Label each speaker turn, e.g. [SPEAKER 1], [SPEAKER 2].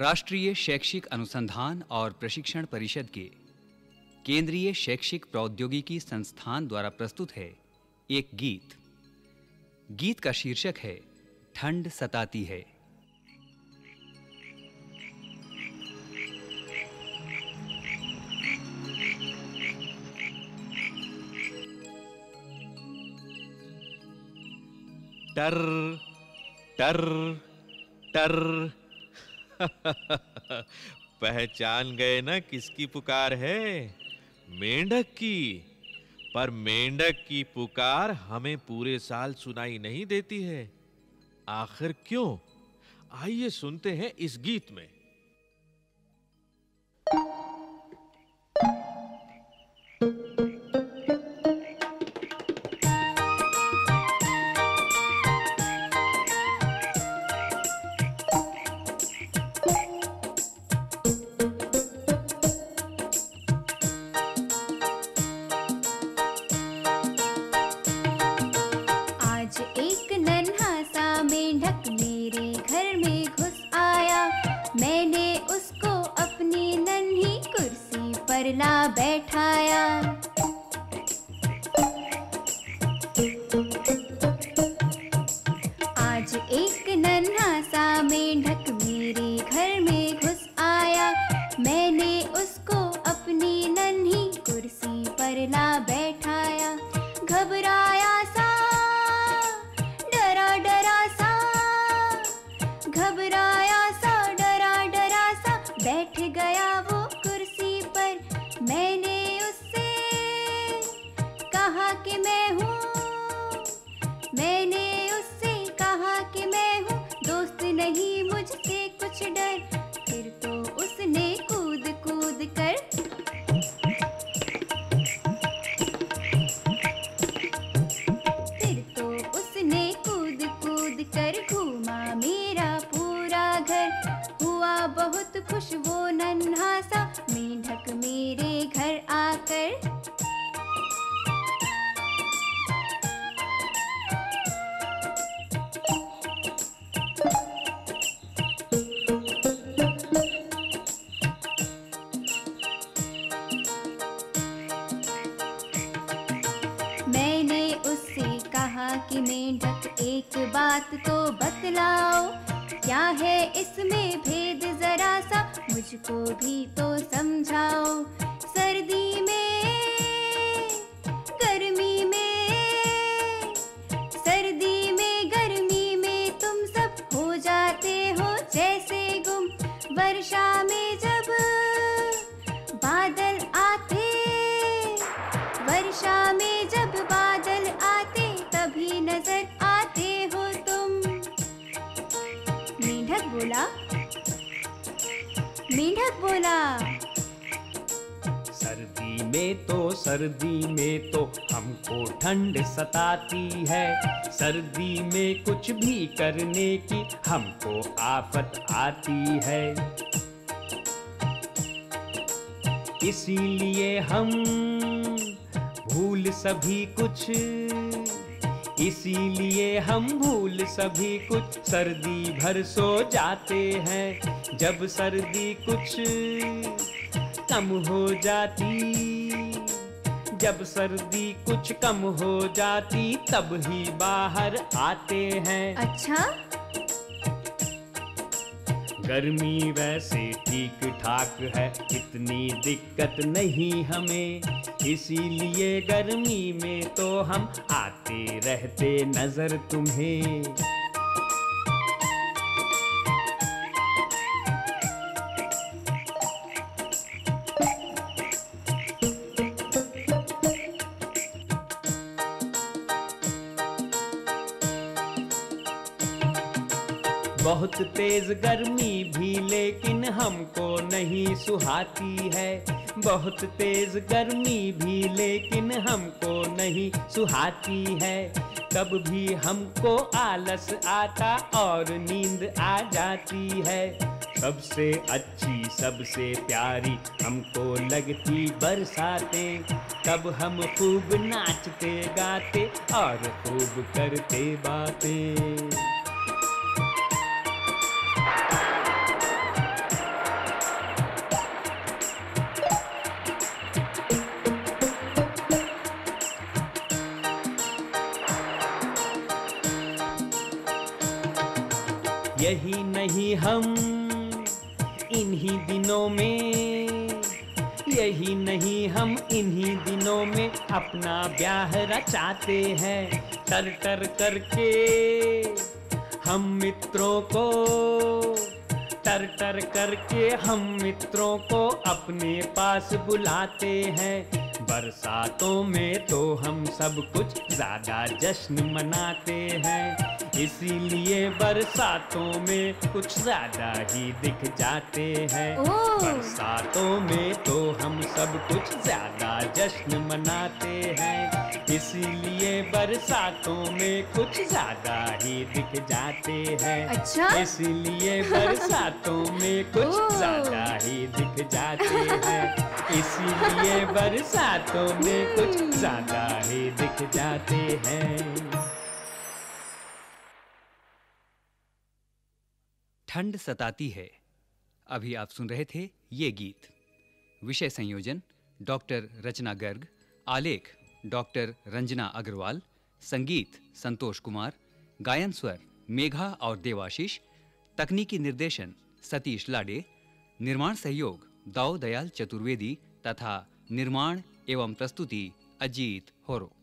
[SPEAKER 1] राष्ट्रीय शैक्षिक अनुसंधान और प्रशिक्षण परिषद के केंद्रीय शैक्षिक प्रौद्योगिकी संस्थान द्वारा प्रस्तुत है एक गीत गीत का शीर्षक है ठंड सताती है टर टर टर
[SPEAKER 2] पहचान गए ना किसकी पुकार है मेंढक की पर मेंढक की पुकार हमें पूरे साल सुनाई नहीं देती है आखिर क्यों आइए
[SPEAKER 1] सुनते हैं इस गीत में
[SPEAKER 3] कुर्सी पर ला बैठाया घबराया सा डरा डरा सा घबराया सा डरा डरा सा बैठ गया वो कुर्सी पर मैंने उससे कहा कि मैं हूँ मैंने उससे कहा कि मैं हूँ दोस्त नहीं मुझसे कुछ डर घर हुआ बहुत खुश वो नन्हा सा मेंढक मेरे घर आकर मैंने उससे कहा मेंढक एक बात तो बतलाओ क्या है इसमें भेद जरा सा मुझको भी तो समझाओ सर्दी में गर्मी में सर्दी में गर्मी में तुम सब हो जाते हो जैसे गुम वर्षा में जब बादल आते वर्षा में जब बादल आते तभी नजर आ बोला मेंढक बोला
[SPEAKER 2] सर्दी में तो सर्दी में तो हमको ठंड सताती है सर्दी में कुछ भी करने की हमको आफत आती है इसीलिए हम भूल सभी कुछ इसीलिए हम भूल सभी कुछ सर्दी भर सो जाते हैं जब सर्दी कुछ कम हो जाती जब सर्दी कुछ कम हो जाती तब ही बाहर आते हैं अच्छा गर्मी वैसे ठीक ठाक है इतनी दिक्कत नहीं हमें इसीलिए गर्मी में तो हम आते रहते नजर तुम्हें बहुत तेज गर्मी भी लेकिन हमको नहीं सुहाती है बहुत तेज गर्मी भी लेकिन हमको नहीं सुहाती है तब भी हमको आलस आता और नींद आ जाती है सबसे अच्छी सबसे प्यारी हमको लगती बरसातें तब हम खूब नाचते गाते और खूब करते बातें यही नहीं हम इन्हीं दिनों में यही नहीं हम इन्हीं दिनों में अपना ब्याह रचाते हैं तर तर करके हम मित्रों को तर तर करके हम मित्रों को अपने पास बुलाते हैं बरसातों में तो हम सब कुछ ज्यादा जश्न मनाते हैं इसीलिए बरसातों में कुछ ज्यादा ही दिख जाते हैं बरसातों में तो हम सब कुछ ज्यादा जश्न मनाते हैं इसीलिए बरसातों में कुछ ज्यादा ही दिख जाते हैं अच्छा? इसीलिए बरसातों में कुछ ज्यादा ही दिख जाते हैं इसीलिए बरसातों में कुछ हम्म। ज्यादा ही दिख जाते हैं
[SPEAKER 1] ठंड सताती है अभी आप सुन रहे थे ये गीत विषय संयोजन डॉक्टर रचना गर्ग आलेख डॉक्टर रंजना अग्रवाल संगीत संतोष कुमार गायन स्वर मेघा और देवाशीष तकनीकी निर्देशन सतीश लाडे निर्माण सहयोग दाऊ दयाल चतुर्वेदी तथा निर्माण एवं प्रस्तुति अजीत होरो